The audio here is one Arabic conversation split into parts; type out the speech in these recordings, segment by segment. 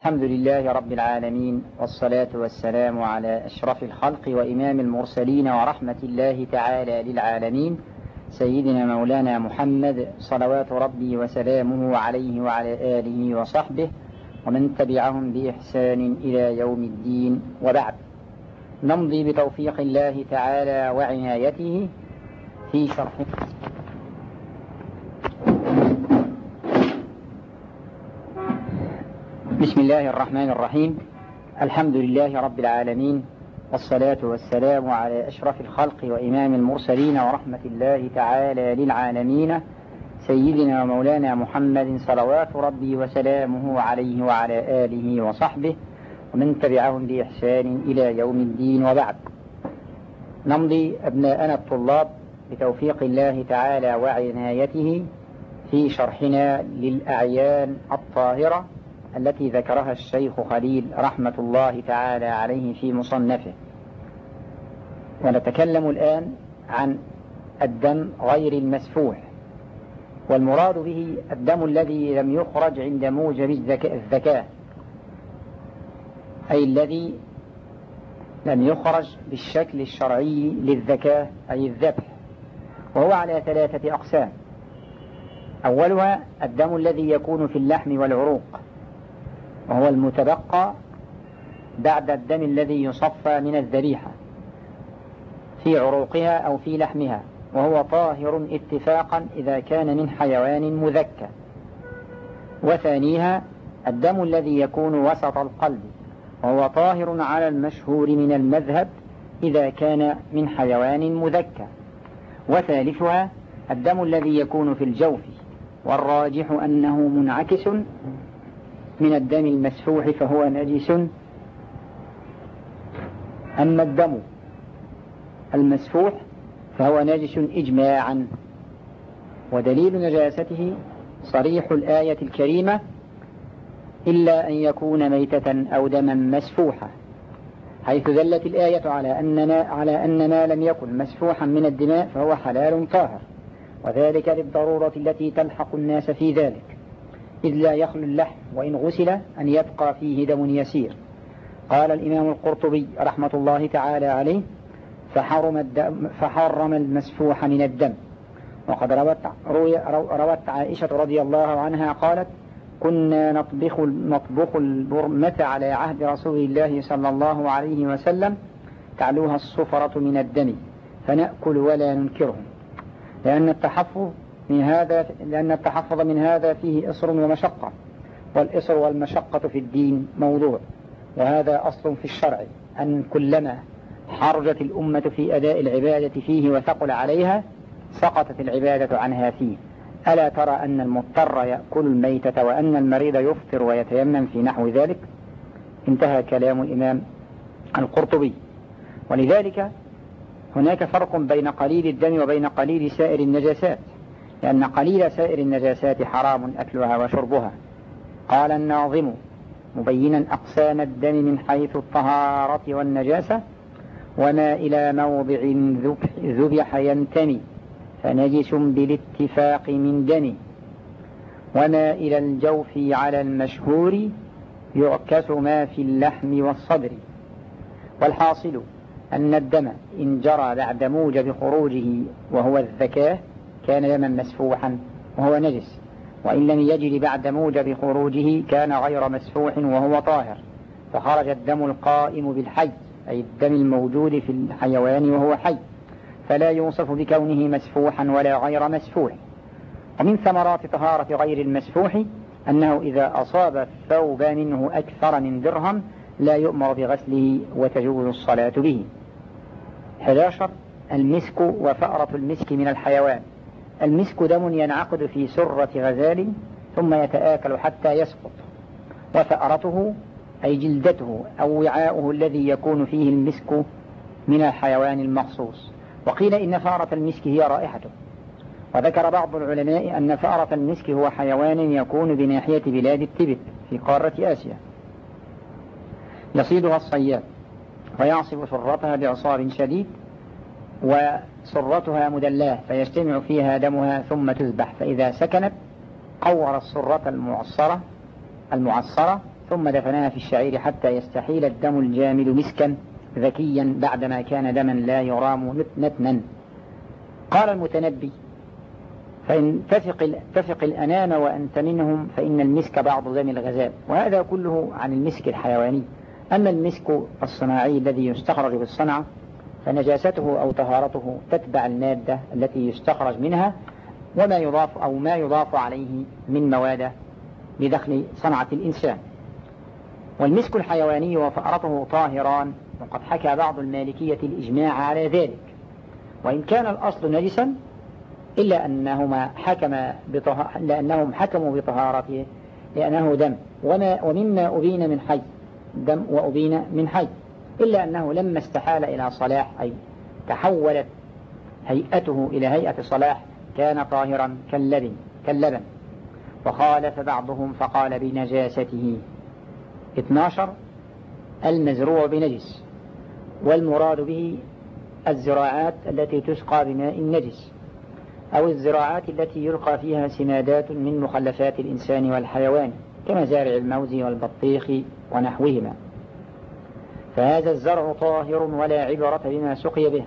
الحمد لله رب العالمين والصلاة والسلام على أشرف الخلق وإمام المرسلين ورحمة الله تعالى للعالمين سيدنا مولانا محمد صلوات ربي وسلامه عليه وعلى آله وصحبه ومن تبعهم بإحسان إلى يوم الدين. وبعد نمضي بتوفيق الله تعالى وعنايته في شرح بسم الله الرحمن الرحيم الحمد لله رب العالمين والصلاة والسلام على أشرف الخلق وإمام المرسلين ورحمة الله تعالى للعالمين سيدنا ومولانا محمد صلوات ربي وسلامه عليه وعلى آله وصحبه ومن تبعهم بإحسان إلى يوم الدين وبعد نمضي أبناءنا الطلاب بتوفيق الله تعالى وعنايته في شرحنا للأعيان الطاهرة التي ذكرها الشيخ خليل رحمة الله تعالى عليه في مصنفه. ونتكلم الآن عن الدم غير المسفوح. والمراد به الدم الذي لم يخرج عند موجب الذكاء. أي الذي لم يخرج بالشكل الشرعي للذكاء أي الذبح. وهو على ثلاثة أقسام. أولها الدم الذي يكون في اللحم والعروق. وهو المتبقى بعد الدم الذي يصفى من الذبيحة في عروقها أو في لحمها وهو طاهر اتفاقا إذا كان من حيوان مذكى. وثانيها الدم الذي يكون وسط القلب وهو طاهر على المشهور من المذهب إذا كان من حيوان مذكى. وثالثها الدم الذي يكون في الجوف والراجح أنه منعكس من الدم المسفوح فهو نجس. أما الدم المسفوح فهو نجس إجماعا. ودليل نجاسته صريح الآية الكريمة إلا أن يكون ميتة أو دما مسفوحا. حيث دلت الآية على أننا على أن ما لم يكن مسفوحا من الدماء فهو حلال طاهر. وذلك للضرورة التي تلحق الناس في ذلك. إذ لا يخلو اللحم وإن غسل أن يبقى فيه دم يسير. قال الإمام القرطبي رحمة الله تعالى عليه فحرم, الدم فحرم المسفوح من الدم. وقد روت, روت عائشة رضي الله عنها قالت كنا نطبخ, نطبخ البرمة على عهد رسول الله صلى الله عليه وسلم تعلوها الصفرة من الدم فنأكل ولا ننكره لأن التحفظ من هذا لأن التحفظ من هذا فيه إصر ومشقة والإصر والمشقة في الدين موضوع وهذا أصل في الشرع أن كلما حرجت الأمة في أداء العبادة فيه وثقل عليها سقطت العبادة عنها فيه. ألا ترى أن المضطر يأكل الميتة وأن المريض يفطر ويتيمم في نحو ذلك؟ انتهى كلام الإمام القرطبي. ولذلك هناك فرق بين قليل الدم وبين قليل سائر النجاسات. لأن قليل سائر النجاسات حرام أكلها وشربها. قال الناظم مبينا أقسام الدم من حيث الطهارة والنجاسة وما إلى موضع ذبح ينتمي فنجس بالاتفاق من دم. وما إلى الجوف على المشهور يعكس ما في اللحم والصدر. والحاصل أن الدم إن جرى بعد موجب خروجه وهو الذكاء كان دما مسفوحا وهو نجس وإن لم يجري بعد موجب خروجه كان غير مسفوح وهو طاهر فخرج الدم القائم بالحي أي الدم الموجود في الحيوان وهو حي فلا يوصف بكونه مسفوحا ولا غير مسفوح. ومن ثمرات طهارة غير المسفوح أنه إذا أصاب الثوب منه أكثر من درهم لا يؤمر بغسله وتجوز الصلاة به. 11 المسك وفأرة المسك من الحيوان. المسك دم ينعقد في سرة غزال ثم يتآكل حتى يسقط. وفأرته أي جلدته أو وعاؤه الذي يكون فيه المسك من الحيوان المخصوص. وقيل إن فأرة المسك هي رائحته. وذكر بعض العلماء أن فأرة المسك هو حيوان يكون بناحية بلاد التبت في قارة آسيا. يصيدها الصياد ويعصف سرتها بعصار شديد وسرتها مدلاه فيجتمع فيها دمها ثم تذبح فإذا سكنت قور السرة المعصرة المعصرة ثم دفناها في الشعير حتى يستحيل الدم الجامد مسكا ذكيا بعدما كان دما لا يرام نتنا. قال المتنبي فإن تفق, تفق الأنام وأنت منهم فإن المسك بعض دم الغزال. وهذا كله عن المسك الحيواني. أما المسك الصناعي الذي يستخرج بالصنعة فنجاسته أو طهارته تتبع المادة التي يستخرج منها وما يضاف أو ما يضاف عليه من مواد بدخل صنعة الإنسان. والمسك الحيواني وفأرته طاهران وقد حكى بعض المالكية الإجماع على ذلك. وإن كان الأصل نجسا إلا أنهما حكم بطه... لأنهم حكموا بطهارته لأنه دم. وما ومما أبين من حي دم وأبين من حي. إلا أنه لما استحال إلى صلاح أي تحولت هيئته إلى هيئة صلاح كان طاهرا كاللبن كاللبن. وخالف بعضهم فقال بنجاسته. 12 المزروع بنجس. والمراد به الزراعات التي تسقى بماء نجس أو الزراعات التي يلقى فيها سمادات من مخلفات الإنسان والحيوان كمزارع الموز والبطيخ ونحوهما. فهذا الزرع طاهر ولا عبرة بما سقي به.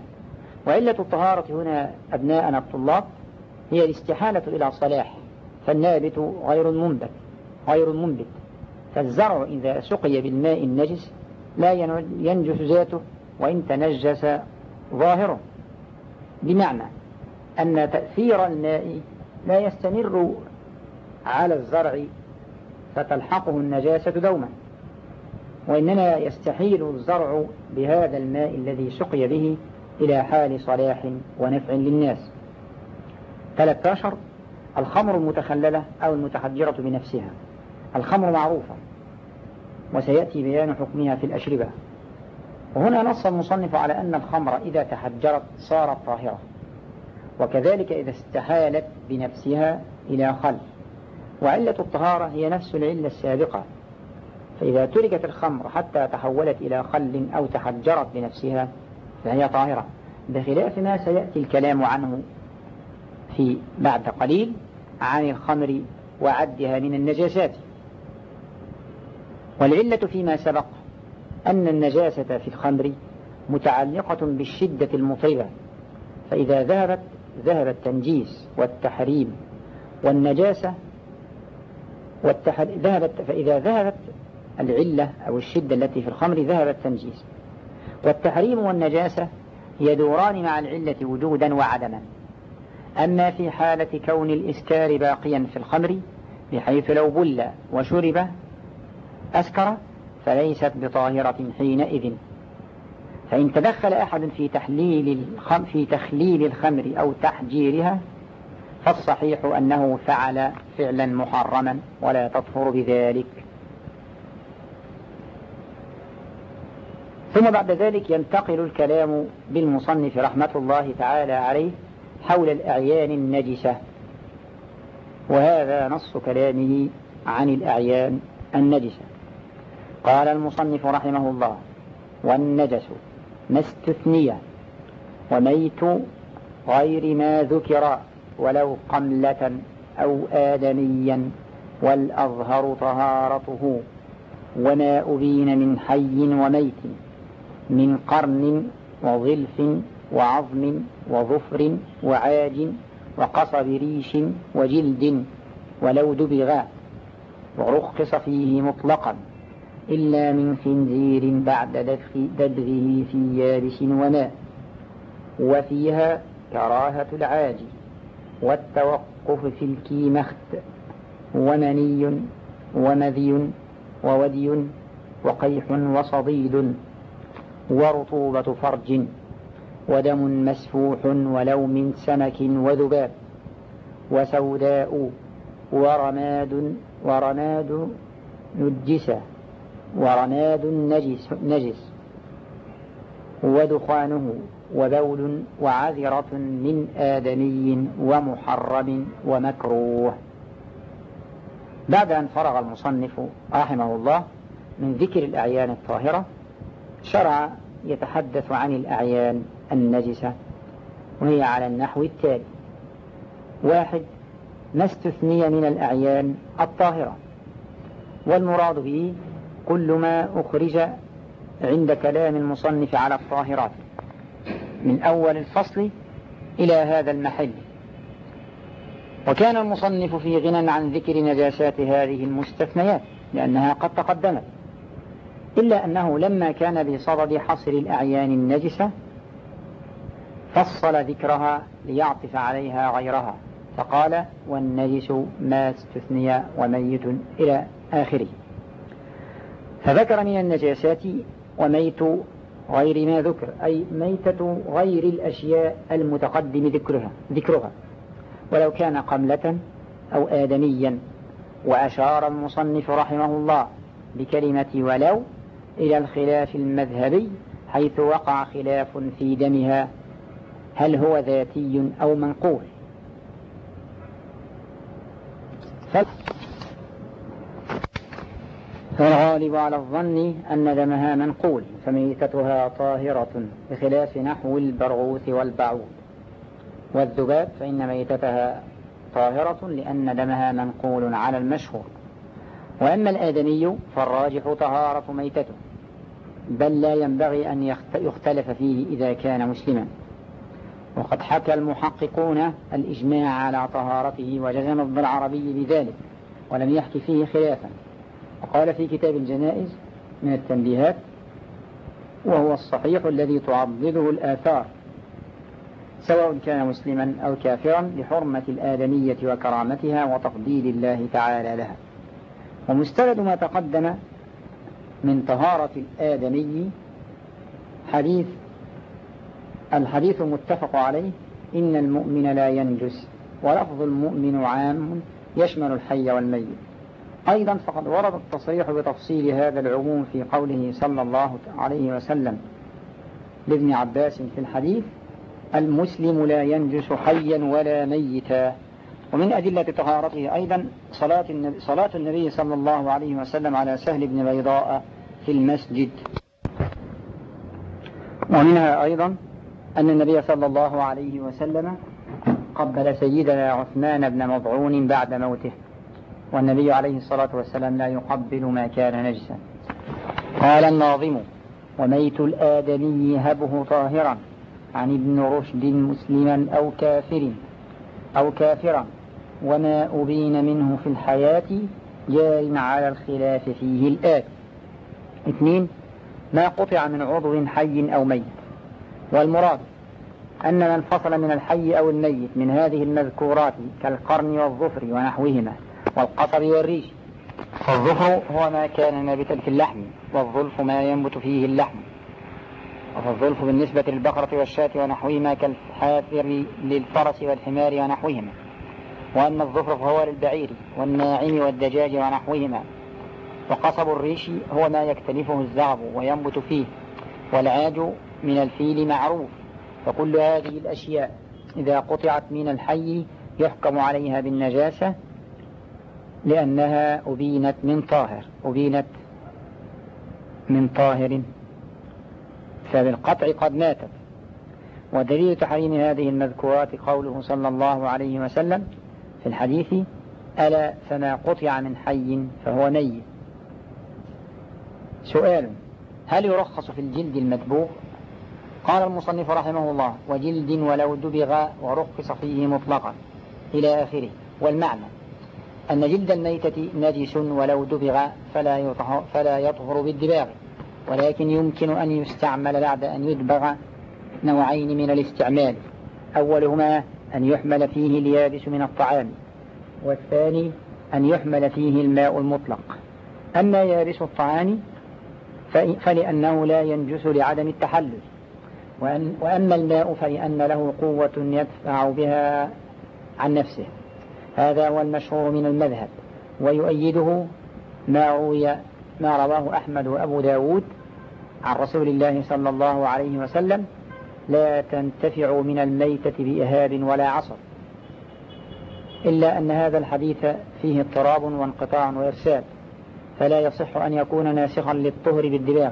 وعلة الطهارة هنا أبناءنا الطلاب هي الاستحالة إلى صلاح فالنابت غير منبت غير منبت. فالزرع إذا سقي بالماء النجس لا ينجس ذاته وإن تنجس ظاهره. بمعنى أن تأثير الماء لا يستمر على الزرع فتلحقه النجاسة دوما. وإنما يستحيل الزرع بهذا الماء الذي سقي به إلى حال صلاح ونفع للناس. 13 الخمر المتخللة أو المتحجرة بنفسها. الخمر معروفة وسيأتي بيان حكمها في الأشربة. وهنا نص المصنف على أن الخمر إذا تحجرت صارت طاهرة وكذلك إذا استحالت بنفسها إلى خل وعلة الطهارة هي نفس العلة السابقة. فإذا تركت الخمر حتى تحولت إلى خل أو تحجرت بنفسها فهي طاهرة بخلاف ما سيأتي الكلام عنه في بعد قليل عن الخمر وعدها من النجاسات. والعلة فيما سبق أن النجاسة في الخمر متعلقة بالشدة المطربة فإذا ذهبت ذهب التنجيس والتحريم والنجاسة والتحر... ذهبت فإذا ذهبت العلة أو الشدة التي في الخمر ذهب التنجيس والتحريم والنجاسة يدوران مع العلة وجودا وعدما. أما في حالة كون الإسكار باقيا في الخمر بحيث لو بل وشرب أسكر فليست بطاهرة حينئذ. فإن تدخل أحد في تحليل الخم في تخليل الخمر أو تحجيرها فالصحيح أنه فعل فعلا محرما ولا تطهر بذلك. ثم بعد ذلك ينتقل الكلام بالمصنف رحمة الله تعالى عليه حول الأعيان النجسة. وهذا نص كلامه عن الأعيان النجسة. قال المصنف رحمه الله والنجس ما استثني وميت غير ما ذكر ولو قملة أو آدميا والأظهر طهارته وما أبين من حي وميت. من قرن وظلف وعظم وظفر وعاج وقصب ريش وجلد ولو دبغ ورخص فيه مطلقا إلا من خنزير بعد دبغه في يابس وماء وفيها كراهة العاج والتوقف في الكيمخت ومني ومذي وودي وقيح وصديد ورطوبة فرج ودم مسفوح ولو من سمك وذباب وسوداء ورماد ورماد نجسة ورماد نجس, نجس ودخانه وبول وعذرة من آدمي ومحرم ومكروه. بعد أن فرغ المصنف رحمه الله من ذكر الأعيان الطاهرة شرع يتحدث عن الأعيان النجسة وهي على النحو التالي. واحد ما استثني من الأعيان الطاهرة. والمراد به كل ما أخرج عند كلام المصنف على الطاهرات. من أول الفصل إلى هذا المحل. وكان المصنف في غنى عن ذكر نجاسات هذه المستثنيات لأنها قد تقدمت. إلا أنه لما كان بصدد حصر الأعيان النجسة فصل ذكرها ليعطف عليها غيرها فقال والنجس ما استثني وميت إلى آخره. فذكر من النجاسات وميت غير ما ذكر أي ميتة غير الأشياء المتقدم ذكرها ذكرها. ولو كان قملة أو آدميا وأشار المصنف رحمه الله بكلمة ولو إلى الخلاف المذهبي حيث وقع خلاف في دمها هل هو ذاتي أو منقول. فالغالب على الظن أن دمها منقول فميتتها طاهرة بخلاف نحو البرغوث والبعوض. والذباب فإن ميتتها طاهرة لأن دمها منقول على المشهور. وأما الآدمي فالراجح طهارة ميتته. بل لا ينبغي أن يختلف فيه إذا كان مسلما. وقد حكى المحققون الإجماع على طهارته وجزم ابن العربي بذلك ولم يحكي فيه خلافا. وقال في كتاب الجنائز من التنبيهات وهو الصحيح الذي تعضده الآثار سواء كان مسلما أو كافرا لحرمة الآدمية وكرامتها وتفضيل الله تعالى لها. ومستند ما تقدم من طهارة الآدمي حديث الحديث متفق عليه إن المؤمن لا ينجس ولفظ المؤمن عام يشمل الحي والميت. أيضا فقد ورد التصريح بتفصيل هذا العموم في قوله صلى الله عليه وسلم لابن عباس في الحديث المسلم لا ينجس حيا ولا ميتا. ومن أدلة طهارته أيضا صلاة النبي, صلاة النبي صلى الله عليه وسلم على سهل بن بيضاء في المسجد. ومنها أيضا أن النبي صلى الله عليه وسلم قبل سيدنا عثمان بن مضعون بعد موته والنبي عليه الصلاة والسلام لا يقبل ما كان نجسا. قال الناظم وميت الآدمي هبه طاهرا عن ابن رشد مسلما أو كافر أو كافرا وما أبين منه في الحياة جار على الخلاف فيه الآت اثنين ما قطع من عضو حي أو ميت. والمراد أن من فصل من الحي أو الميت من هذه المذكورات كالقرن والظفر ونحوهما والقصب والريش. فالظفر هو ما كان نابتا في اللحم والظلف ما ينبت فيه اللحم. وفالظلف بالنسبة للبقرة والشاة ونحوهما كالحافر للفرس والحمار ونحوهما. وأما الظفر فهو للبعير والناعم والدجاج ونحوهما. وقصب الريش هو ما يكتنفه الزعب وينبت فيه والعاج من الفيل معروف. فكل هذه الأشياء إذا قطعت من الحي يحكم عليها بالنجاسة لأنها أبينت من طاهر أبينت من طاهر. فبالقطع قد ماتت. ودليل تحريم هذه المذكورات قوله صلى الله عليه وسلم في الحديث ألا فما قطع من حي فهو ميت. سؤال هل يرخص في الجلد المدبوغ؟ قال المصنف رحمه الله وجلد ولو دبغ ورخص فيه مطلقا. إلى آخره. والمعنى أن جلد الميتة نجس ولو دبغ فلا يطهر, فلا يطهر بالدباغ. ولكن يمكن أن يستعمل بعد أن يدبغ نوعين من الاستعمال. أولهما أن يحمل فيه اليابس من الطعام. والثاني أن يحمل فيه الماء المطلق. أما يابس الطعام فلأنه لا ينجس لعدم التحلل. وأن وأما الماء فلأن له قوة يدفع بها عن نفسه. هذا هو المشهور من المذهب. ويؤيده ما روي ما رواه أحمد وأبو داود عن رسول الله صلى الله عليه وسلم لا تنتفع من الميتة بإهاب ولا عصر. إلا أن هذا الحديث فيه اضطراب وانقطاع وإرسال. فلا يصح أن يكون ناسخا للطهر بالدباغ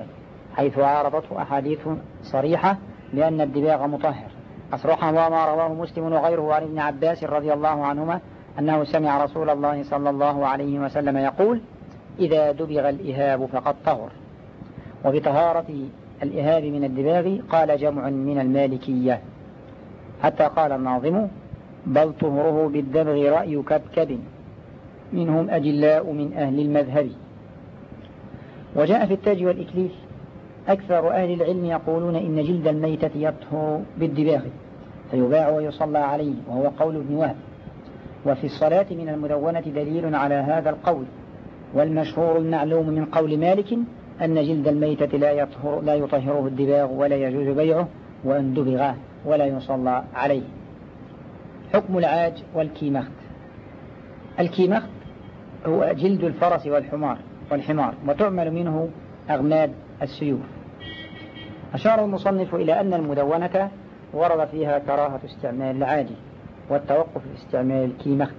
حيث عارضته أحاديث صريحة لأن الدباغ مطهر. أصرحها ما رواه مسلم وغيره عن ابن عباس رضي الله عنهما أنه سمع رسول الله صلى الله عليه وسلم يقول إذا دبغ الإهاب فقد طهر. وبطهارة الإهاب من الدباغ قال جمع من المالكية. حتى قال الناظم بل طهره بالدبغ رأي كبكب منهم أجلاء من أهل المذهب. وجاء في التاج والإكليل أكثر أهل العلم يقولون إن جلد الميتة يطهر بالدباغ فيباع ويصلى عليه وهو قول ابن وهب. وفي الصلاة من المدونة دليل على هذا القول. والمشهور المعلوم من قول مالك أن جلد الميتة لا يطهر لا يطهره الدباغ ولا يجوز بيعه وأن دبغه ولا يصلى عليه. حكم العاج والكيمخت. الكيمخت هو جلد الفرس والحمار. والحمار وتعمل منه أغماد السيوف. أشار المصنف إلى أن المدونة ورد فيها كراهة استعمال العاجي والتوقف في استعمال الكيمخت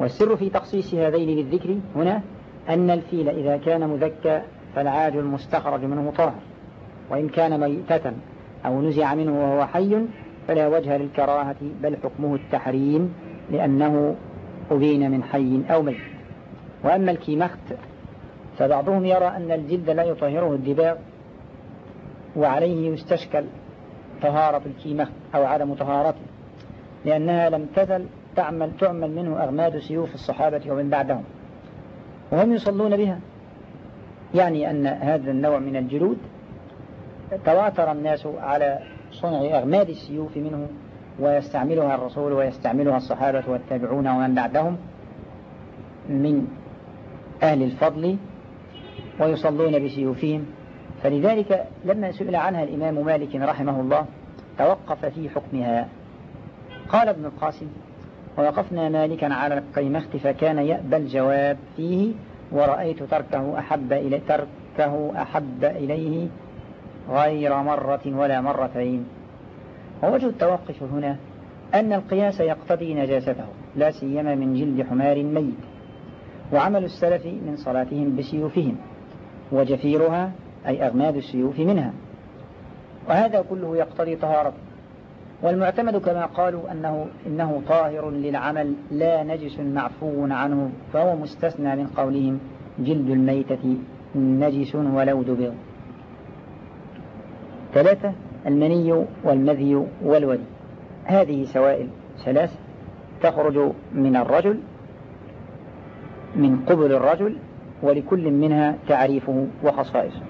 والسر في تخصيص هذين بالذكر هنا أن الفيل إذا كان مذكى فالعاج المستخرج منه طاهر وإن كان ميتة أو نزع منه وهو حي فلا وجه للكراهة بل حكمه التحريم لأنه أبين من حي أو ميت. وأما الكيمخت فبعضهم يرى أن الجلد لا يطهره الدباغ وعليه يستشكل طهارة الكيمخت أو عدم طهارته لأنها لم تزل تعمل تعمل منه أغماد سيوف الصحابة ومن بعدهم. وهم يصلون بها. يعني أن هذا النوع من الجلود تواتر الناس على صنع أغماد السيوف منه ويستعملها الرسول ويستعملها الصحابة والتابعون ومن بعدهم من أهل الفضل ويصلون بسيوفهم. فلذلك لما سئل عنها الإمام مالك رحمه الله توقف في حكمها. قال ابن القاسم ووقفنا مالكا على القيمخت فكان يأبى الجواب فيه ورأيت تركه أحب إلي تركه أحب إليه غير مرة ولا مرتين. ووجه التوقف هنا أن القياس يقتضي نجاسته لا سيما من جلد حمار ميت وعمل السلف من صلاتهم بسيوفهم. وجفيرها أي أغماد السيوف منها. وهذا كله يقتضي طهارته. والمعتمد كما قالوا أنه إنه طاهر للعمل لا نجس معفو عنه فهو مستثنى من قولهم جلد الميتة نجس ولو دبغ ثلاثة المني والمذي والودي هذه سوائل ثلاث تخرج من الرجل من قبل الرجل ولكل منها تعريفه وخصائصه.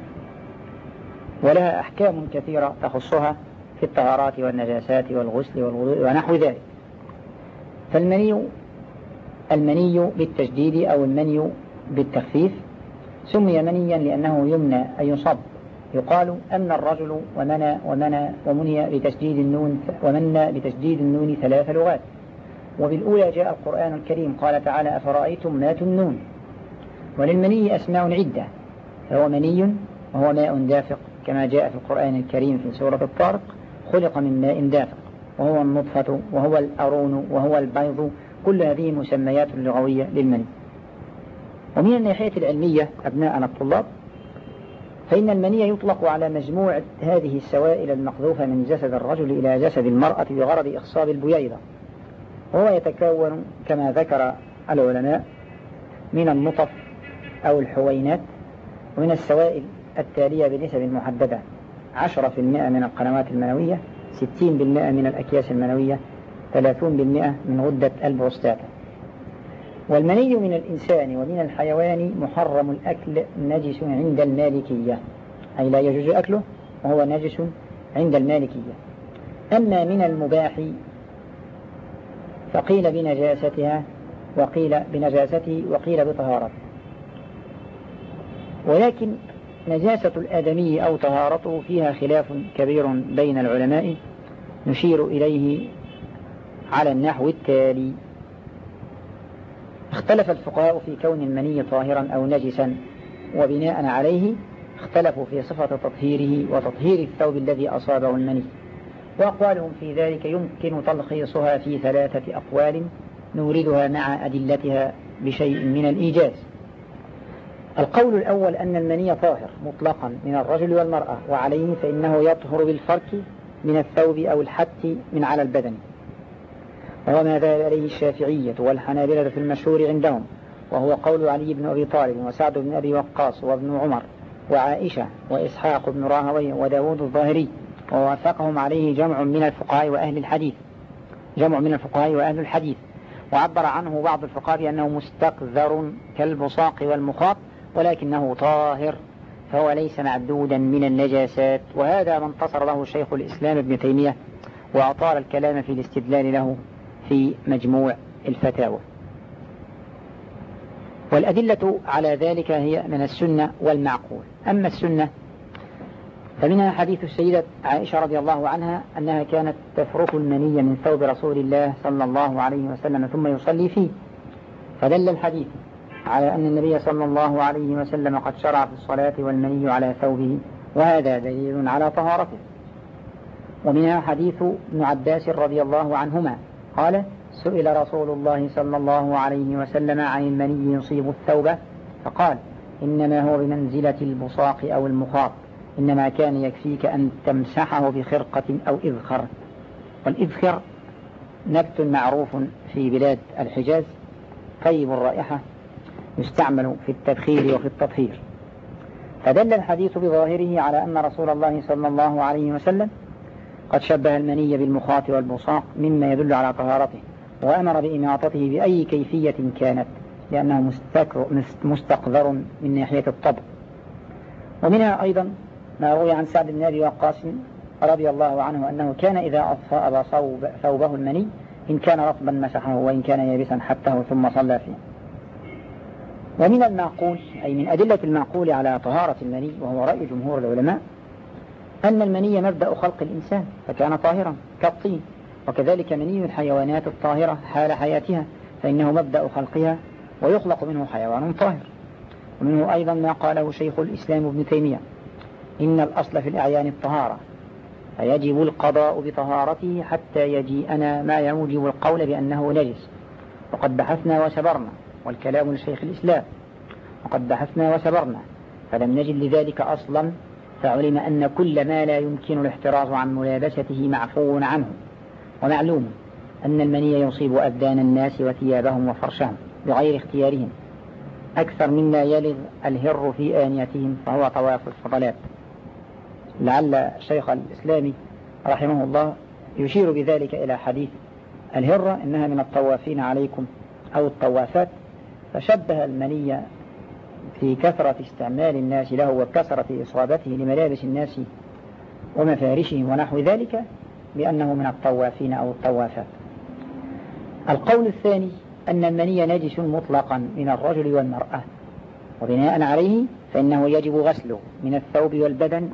ولها أحكام كثيرة تخصها في الطهارات والنجاسات والغسل والوضوء ونحو ذلك. فالمني المني بالتجديد أو المني بالتخفيف سمي منيا لأنه يمنى أي يصب يقال أن الرجل ومنى ومنى ومني بتشديد النون ومنى بتشديد النون ثلاث لغات. وبالأولى جاء القرآن الكريم قال تعالى أفرأيتم ما تمنون. وللمني أسماء عدة. فهو مني وهو ماء دافق كما جاء في القرآن الكريم في سورة الطارق خلق من ماء دافق. وهو النطفة وهو الأرون وهو البيض. كل هذه مسميات لغوية للمني. ومن الناحية العلمية أبناءنا الطلاب فإن المني يطلق على مجموعة هذه السوائل المقذوفة من جسد الرجل إلى جسد المرأة بغرض إخصاب البييضة. وهو يتكون كما ذكر العلماء من النطف أو الحوينات ومن السوائل التالية بنسب محددة عشرة في المئة من القنوات المنوية ستين بالمئة من الأكياس المنوية ثلاثون بالمئة من غدة البروستاتا. والمني من الإنسان ومن الحيوان محرم الأكل نجس عند المالكية. أي لا يجوز أكله وهو نجس عند المالكية. أما من المباح فقيل بنجاستها وقيل بنجاسته وقيل بطهارته. ولكن نجاسة الآدمي أو طهارته فيها خلاف كبير بين العلماء نشير إليه على النحو التالي. اختلف الفقهاء في كون المني طاهرا أو نجسا وبناء عليه اختلفوا في صفة تطهيره وتطهير الثوب الذي أصابه المني. وأقوالهم في ذلك يمكن تلخيصها في ثلاثة أقوال نوردها مع أدلتها بشيء من الإيجاز. القول الأول أن المني طاهر مطلقا من الرجل والمرأة وعليه فإنه يطهر بالفرك من الثوب أو الحت من على البدن. وهو ما ذهب عليه الشافعية والحنابلة في المشهور عندهم وهو قول علي بن أبي طالب وسعد بن أبي وقاص وابن عمر وعائشة وإسحاق بن راهوي وداود الظاهري ووافقهم عليه جمع من الفقهاء وأهل الحديث. جمع من الفقهاء وأهل الحديث. وعبر عنه بعض الفقهاء بأنه مستقذر كالبصاق والمخاط ولكنه طاهر فهو ليس معدودا من النجاسات. وهذا ما انتصر له شيخ الإسلام ابن تيمية وأطال الكلام في الاستدلال له في مجموع الفتاوى. والأدلة على ذلك هي من السنة والمعقول. أما السنة فمنها حديث السيدة عائشة رضي الله عنها أنها كانت تفرك المني من ثوب رسول الله صلى الله عليه وسلم ثم يصلي فيه. فدل الحديث على أن النبي صلى الله عليه وسلم قد شرع في الصلاة والمني على ثوبه وهذا دليل على طهارته. ومنها حديث ابن عباس رضي الله عنهما قال سئل رسول الله صلى الله عليه وسلم عن المني يصيب الثوب فقال إنما هو بمنزلة البصاق أو المخاط إنما كان يكفيك أن تمسحه بخرقة أو إذخر. والإذخر نبت معروف في بلاد الحجاز طيب الرائحة يستعمل في التبخير وفي التطهير. فدل الحديث بظاهره على أن رسول الله صلى الله عليه وسلم قد شبه المني بالمخاط والبصاق مما يدل على طهارته وأمر بإماطته بأي كيفية كانت لأنه مستقذر من ناحية الطبع. ومنها أيضا ما روي عن سعد بن أبي وقاص رضي الله عنه أنه كان إذا أصاب ثوبه المني إن كان رطبا مسحه وإن كان يابسا حتة ثم صلى فيه. ومن المعقول أي من أدلة المعقول على طهارة المني وهو رأي جمهور العلماء أن المني مبدأ خلق الإنسان فكان طاهرا كالطين وكذلك مني الحيوانات الطاهرة حال حياتها فإنه مبدأ خلقها ويخلق منه حيوان طاهر. ومنه أيضا ما قاله شيخ الإسلام ابن تيمية إن الأصل في الأعيان الطهارة فيجب القضاء بطهارته حتى يجيئنا ما يوجب القول بأنه نجس. وقد بحثنا وسبرنا والكلام لشيخ الإسلام. وقد بحثنا وسبرنا فلم نجد لذلك أصلا فعلم أن كل ما لا يمكن الاحتراز عن ملابسته معفو عنه. ومعلوم أن المني يصيب أبدان الناس وثيابهم وفرشهم بغير اختيارهم. أكثر مما يلغ الهر في آنيتهم فهو طواف الفضلات. لعل شيخ الإسلام رحمه الله يشير بذلك إلى حديث الهرة إنها من الطوافين عليكم أو الطوافات فشبه المني في كثرة استعمال الناس له وكثرة إصابته لملابس الناس ومفارشهم ونحو ذلك بأنه من الطوافين أو الطوافات. القول الثاني أن المني نجس مطلقا من الرجل والمرأة وبناء عليه فإنه يجب غسله من الثوب والبدن.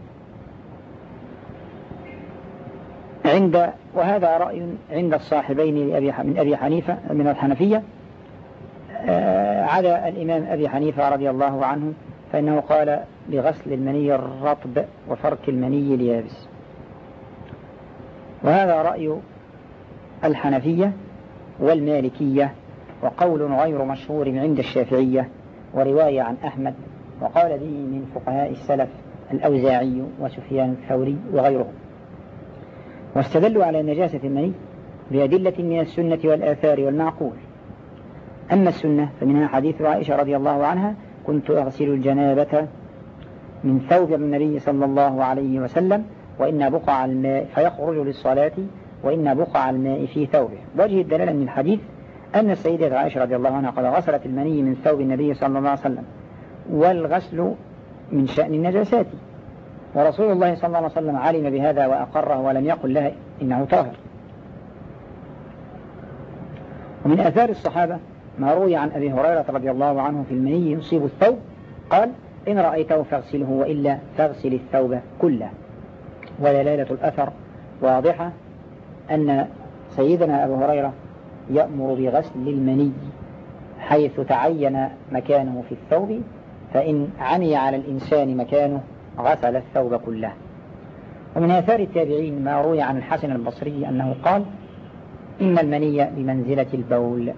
عند وهذا رأي عند الصاحبين من أبي حنيفة من الحنفية آه، على الإمام أبي حنيفة رضي الله عنه فإنه قال بغسل المني الرطب وفرك المني اليابس. وهذا رأي الحنفية والمالكية وقول غير مشهور عند الشافعية ورواية عن أحمد وقال به من فقهاء السلف الأوزاعي وسفيان الثوري وغيرهم. واستدلوا على نجاسة المني بأدلة من السنة والآثار والمعقول. أما السنة فمنها حديث عائشة رضي الله عنها كنت أغسل الجنابة من ثوب النبي صلى الله عليه وسلم وإن بقع الماء فيخرج للصلاة وإن بقع الماء في ثوبه. وجه الدلالة من الحديث أن السيدة عائشة رضي الله عنها قد غسلت المني من ثوب النبي صلى الله عليه وسلم والغسل من شأن النجاسات. ورسول الله صلى الله عليه وسلم علم بهذا وأقره ولم يقل لها إنه طاهر. ومن آثار الصحابة ما روي عن أبي هريرة رضي الله عنه في المني يصيب الثوب قال إن رأيته فاغسله وإلا فاغسل الثوب كله. ودلالة الأثر. واضحة أن سيدنا أبو هريرة يأمر بغسل المني حيث تعين مكانه في الثوب فإن عمي على الإنسان مكانه غسل الثوب كله. ومن آثار التابعين ما روي عن الحسن البصري أنه قال إن المني بمنزلة البول.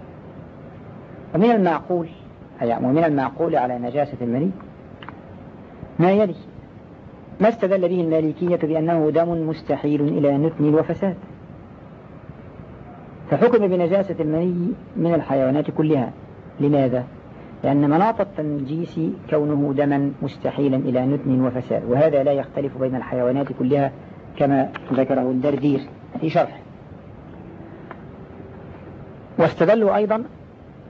ومن المعقول أي ومن المعقول على نجاسة المني ما يلي؟ ما استدل به المالكية بأنه دم مستحيل إلى نتن وفساد فحكم بنجاسة المني من الحيوانات كلها. لماذا؟ لأن مناط التنجيس كونه دما مستحيلا إلى نتن وفساد وهذا لا يختلف بين الحيوانات كلها كما ذكره الدردير في شرح واستدلوا أيضا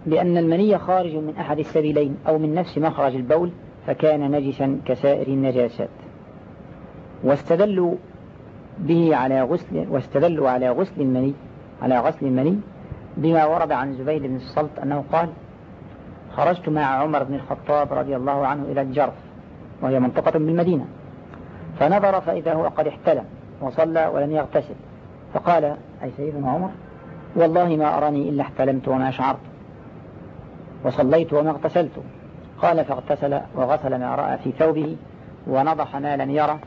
بأن المني خارج من أحد السبيلين أو من نفس مخرج البول فكان نجسا كسائر النجاسات. واستدلوا به على غسل واستدلوا على غسل المني على غسل المني بما ورد عن زبيد بن الصلت أنه قال خرجت مع عمر بن الخطاب رضي الله عنه إلى الجرف وهي منطقة بالمدينة. فنظر فإذا هو قد احتلم وصلى ولم يغتسل. فقال أي سيدنا عمر والله ما أراني إلا احتلمت وما شعرت. وصليت وما اغتسلت. قال فاغتسل وغسل ما رأى في ثوبه ونضح ما لم يره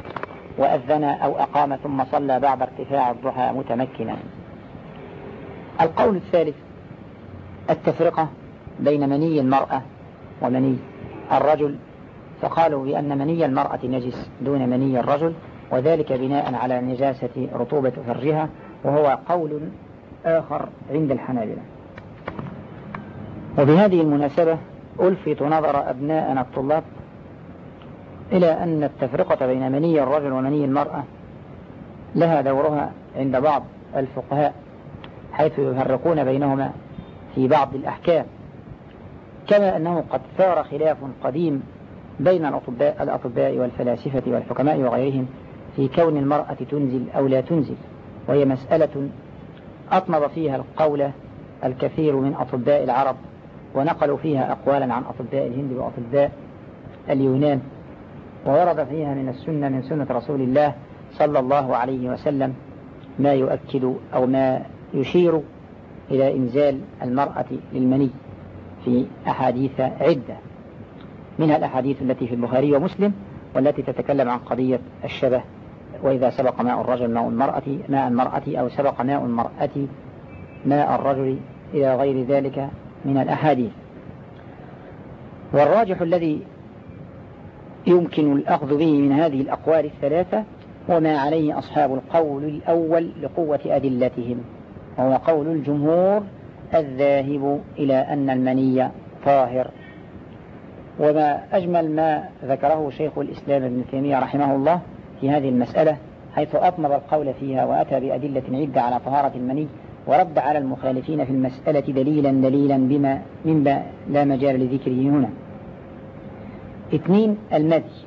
وأذن أو أقام ثم صلى بعد ارتفاع الضحى متمكنا. القول الثالث التفرقة بين مني المرأة ومني الرجل. فقالوا بأن مني المرأة نجس دون مني الرجل وذلك بناء على نجاسة رطوبة فرجها وهو قول آخر عند الحنابلة. وبهذه المناسبة ألفت نظر أبناءنا الطلاب إلى أن التفرقة بين مني الرجل ومني المرأة لها دورها عند بعض الفقهاء حيث يفرقون بينهما في بعض الأحكام. كما أنه قد ثار خلاف قديم بين الأطباء, الأطباء والفلاسفة والحكماء وغيرهم في كون المرأة تنزل أو لا تنزل وهي مسألة أطنب فيها القول الكثير من أطباء العرب ونقلوا فيها أقوالا عن أطباء الهند وأطباء اليونان وورد فيها من السنة من سنة رسول الله صلى الله عليه وسلم ما يؤكد أو ما يشير إلى إنزال المرأة للمني في أحاديث عدة. منها الأحاديث التي في البخاري ومسلم والتي تتكلم عن قضية الشبه وإذا سبق ماء الرجل ماء المرأة ماء المرأة أو سبق ماء المرأة ماء الرجل إلى غير ذلك من الأحاديث. والراجح الذي يمكن الأخذ به من هذه الأقوال الثلاثة وما عليه أصحاب القول الأول لقوة أدلتهم وهو قول الجمهور الذاهب إلى أن المني طاهر. وما أجمل ما ذكره شيخ الإسلام ابن تيمية رحمه الله في هذه المسألة حيث أطنب القول فيها وأتى بأدلة عدة على طهارة المني ورد على المخالفين في المسألة دليلا دليلا بما مما لا مجال لذكره هنا. اثنين المذي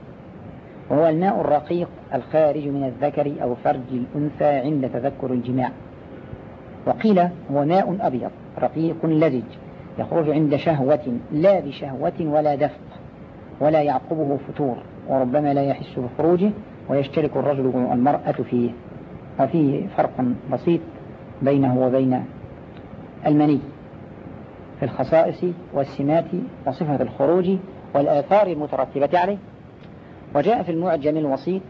وهو الماء الرقيق الخارج من الذكر أو فرج الأنثى عند تذكر الجماع. وقيل هو ماء أبيض رقيق لزج يخرج عند شهوة لا بشهوة ولا دفق ولا يعقبه فتور وربما لا يحس بخروجه ويشترك الرجل والمرأة فيه. وفيه فرق بسيط بينه وبين المني في الخصائص والسمات وصفة الخروج والآثار المترتبة عليه. وجاء في المعجم الوسيط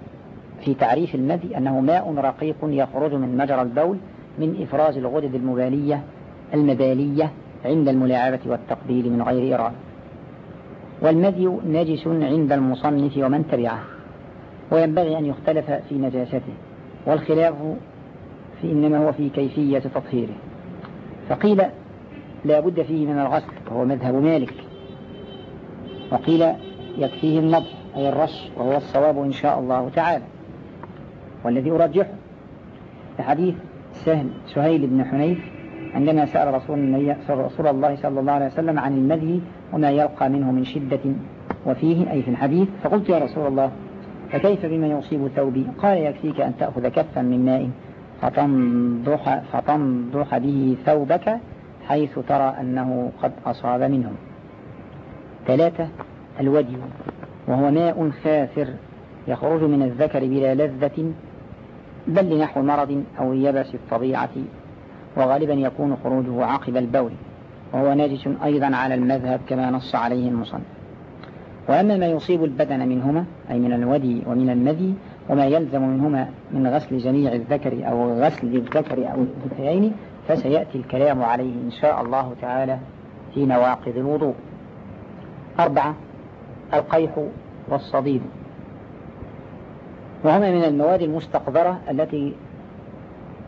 في تعريف المذي أنه ماء رقيق يخرج من مجرى البول من إفراز الغدد المبالية المبالية عند الملاعبة والتقبيل من غير إرادة والمذي نجس عند المصنف ومن تبعه وينبغي أن يختلف في نجاسته. والخلاف في إنما هو في كيفية تطهيره. فقيل لا بد فيه من الغسل وهو مذهب مالك. وقيل يكفيه النضح أي الرش وهو الصواب إن شاء الله تعالى. والذي أرجحه حديث سهل سهيل بن حنيف عندما سأل رسول, رسول الله صلى الله عليه وسلم عن المذي وما يلقى منه من شدة وفيه أي في الحديث. فقلت يا رسول الله فكيف بما يصيب ثوبي قال يكفيك أن تأخذ كفا من ماء فتنضح, فتنضح به ثوبك حيث ترى أنه قد أصاب منهم. ثلاثة الودي وهو ماء خافر يخرج من الذكر بلا لذة بل لنحو مرض أو يبس الطبيعة وغالبا يكون خروجه عقب البول وهو ناجس أيضا على المذهب كما نص عليه المصنف. وأما ما يصيب البدن منهما أي من الودي ومن المذي وما يلزم منهما من غسل جميع الذكر أو غسل الذكر أو الأنثيين فسيأتي الكلام عليه إن شاء الله تعالى في نواقض الوضوء. أربعة القيح والصديد. وهما من المواد المستقذرة التي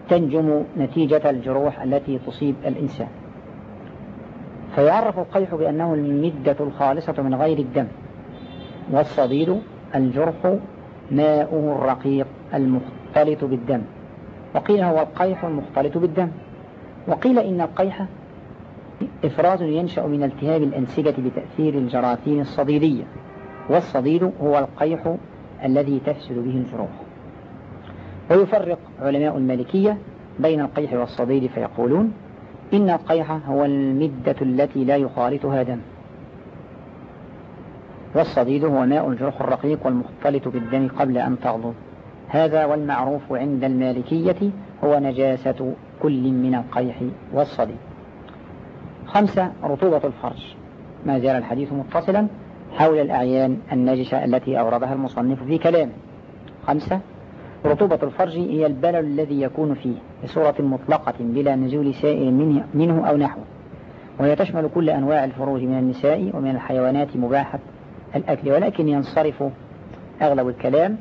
تنجم نتيجة الجروح التي تصيب الإنسان فيعرف القيح بأنه المدة الخالصة من غير الدم والصديد الجرح ماؤه الرقيق المختلط بالدم. وقيل هو القيح المختلط بالدم. وقيل إن القيح إفراز ينشأ من التهاب الأنسجة بتأثير الجراثيم الصديدية. والصديد هو القيح الذي تفسد به الجروح. ويفرق علماء المالكية بين القيح والصديد فيقولون إن القيح هو المدة التي لا يخالطها دم. والصديد هو ماء الجرح الرقيق والمختلط بالدم قبل أن تغلظ هذا والمعروف عند المالكية هو نجاسة كل من القيح والصديد. خمسة رطوبة الفرج. ما زال الحديث متصلا حول الأعيان النجسة التي أوردها المصنف في كلامه. خمسة رطوبة الفرج هي البلل الذي يكون فيه بصورة مطلقة بلا نزول سائل منه, منه أو نحوه. وهي تشمل كل أنواع الفروج من النساء ومن الحيوانات مباحة الأكل ولكن ينصرف أغلب الكلام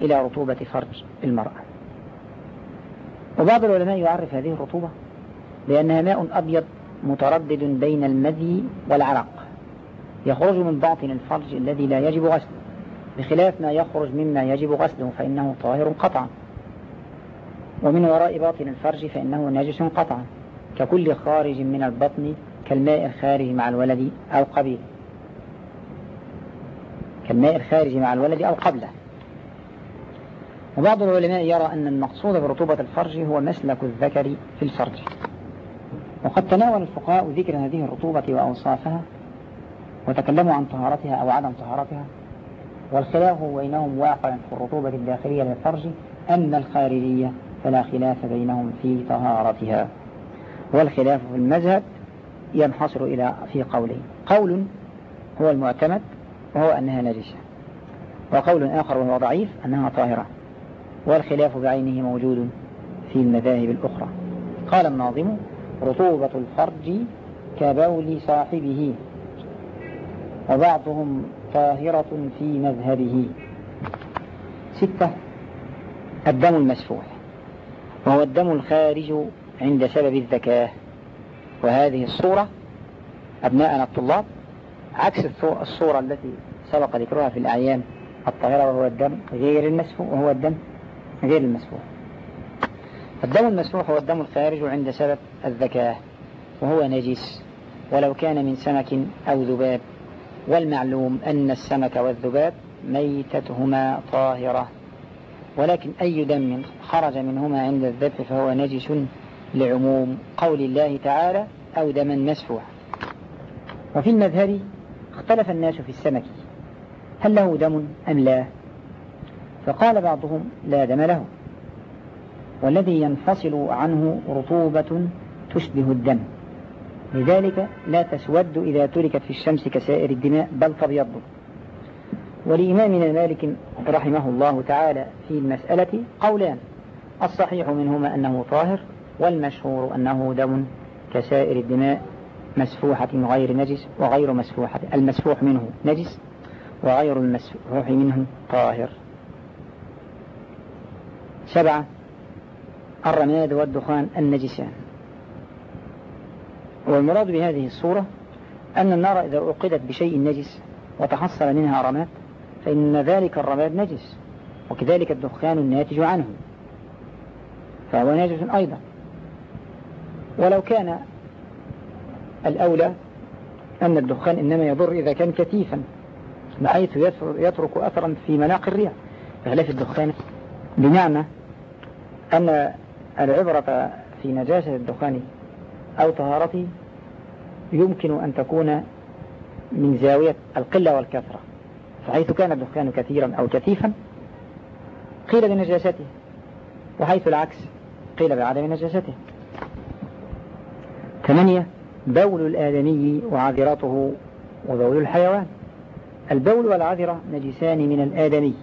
إلى رطوبة فرج المرأة. وبعض العلماء يعرف هذه الرطوبة بأنها ماء أبيض متردد بين المذي والعرق يخرج من باطن الفرج الذي لا يجب غسله. بخلاف ما يخرج مما يجب غسله فإنه طاهر قطعا. ومن وراء باطن الفرج فإنه نجس قطعا ككل خارج من البطن كالماء الخارج مع الولد أو قبيله كالماء الخارج مع الولد أو قبله. وبعض العلماء يرى أن المقصود برطوبة الفرج هو مسلك الذكر في الفرج. وقد تناول الفقهاء ذكر هذه الرطوبة وأوصافها وتكلموا عن طهارتها أو عدم طهارتها والخلاف بينهم واقع في الرطوبة الداخلية للفرج أما الخارجية فلا خلاف بينهم في طهارتها. والخلاف في المذهب ينحصر إلى في قولين قول هو المعتمد وهو أنها نجسة. وقول آخر وهو ضعيف أنها طاهرة. والخلاف بعينه موجود في المذاهب الأخرى. قال الناظم رطوبة الفرج كبول صاحبه وبعضهم طاهرة في مذهبه. ستة الدم المسفوح وهو الدم الخارج عند سبب الذكاء. وهذه الصورة أبناءنا الطلاب عكس الصورة التي سبق ذكرها في الأعيان الطاهرة وهو الدم غير المسفوح وهو الدم غير المسفوح. الدم المسفوح هو الدم الخارج عند سبب الذكاء وهو نجس. ولو كان من سمك أو ذباب والمعلوم أن السمك والذباب ميتتهما طاهرة. ولكن أي دم خرج منهما عند الذبح فهو نجس لعموم قول الله تعالى أو دما مسفوح. وفي المذهب اختلف الناس في السمك هل له دم أم لا؟ فقال بعضهم لا دم له. والذي ينفصل عنه رطوبة تشبه الدم. لذلك لا تسود إذا تركت في الشمس كسائر الدماء بل تبيض. ولإمامنا مالك رحمه الله تعالى في المسألة قولان الصحيح منهما أنه طاهر والمشهور أنه دم كسائر الدماء مسفوحة غير نجس وغير مسفوحة. المسفوح منه نجس وغير المسفوح منه طاهر. سبعة الرماد والدخان النجسان. والمراد بهذه الصورة أن النار إذا أوقدت بشيء نجس وتحصل منها رماد فإن ذلك الرماد نجس وكذلك الدخان الناتج عنه فهو نجس أيضا. ولو كان الأولى أن الدخان إنما يضر إذا كان كثيفا بحيث يترك أثرا في مناق الريح بخلاف الدخان بمعنى أن العبرة في نجاسة الدخان أو طهارته يمكن أن تكون من زاوية القلة والكثرة فحيث كان الدخان كثيرا أو كثيفا قيل بنجاسته وحيث العكس قيل بعدم نجاسته. ثمانية بول الآدمي وعذرته وبول الحيوان. البول والعذرة نجسان من الآدمي